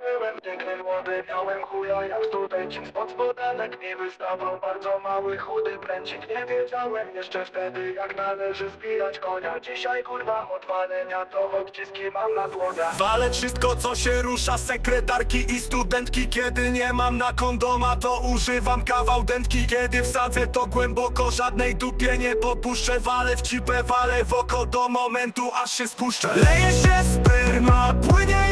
Byłem piękny, młody, miałem chuja jak studencik Spod spodanek. Mi wystawał bardzo mały, chudy pręcik. Nie wiedziałem jeszcze wtedy jak należy zbijać konia. Dzisiaj kurwa od palenia to odciski mam na dłoniach. Walę wszystko co się rusza, sekretarki i studentki. Kiedy nie mam na kondoma to używam kawał dętki. Kiedy wsadzę to głęboko, żadnej dupie nie popuszczę. Walę w cipę, walę w oko do momentu aż się spuszczę. Leje się sperma, płynie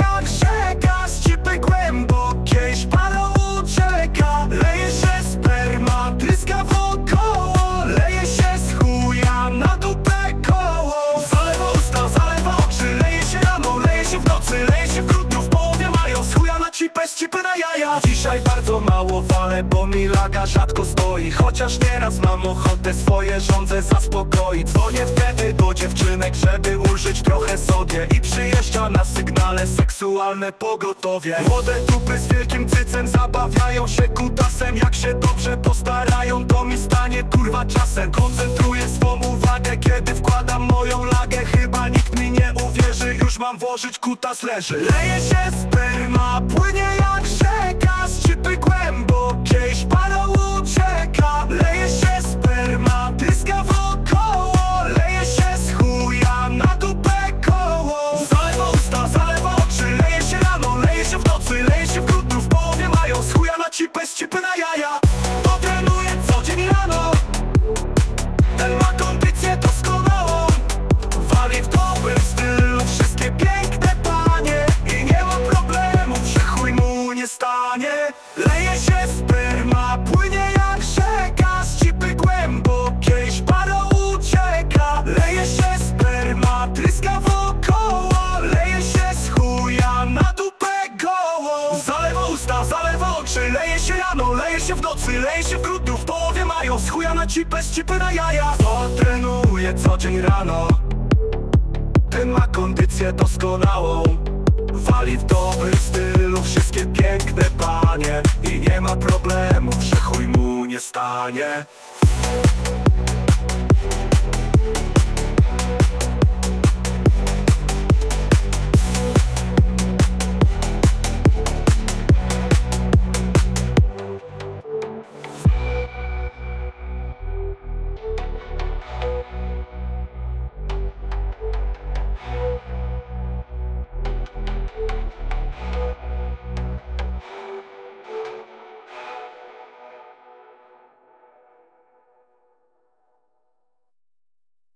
leje się się w połowie mają Z chuja na cipę, z cipy na jaja. Dzisiaj bardzo mało walę, bo mi laga rzadko stoi. Chociaż nieraz mam ochotę swoje żądze zaspokoić. Dzwonię wtedy do dziewczynek, żeby ulżyć trochę sobie. I przyjeżdża na sygnale seksualne pogotowie. Młode dupy z wielkim cycem zabawiają się kutasem. Jak się dobrze postarają, to mi stanie kurwa czasem. Koncentruję swą uwagę, kiedy wkładam moją lagę Chyba mam włożyć kutas leży. Leje się sperma, płynie jak rzeka Z cipy głębokiej szparą ucieka. Leje się sperma, tryska wokoło Leje się z chuja na dupę koło. Zalewa usta, zalewa oczy Leje się rano, leje się w nocy Leje się w grudniu, w połowie mają Z chuja na cipę, z cipy na jaja się w nocy Leje się w grudniu, w połowie mają Z chuja na cipę, z cipy na jaja. To trenuje co dzień rano. Ten ma kondycję doskonałą. Wali w dobrym stylu wszystkie piękne panie. I nie ma problemów, że chuj mu nie stanie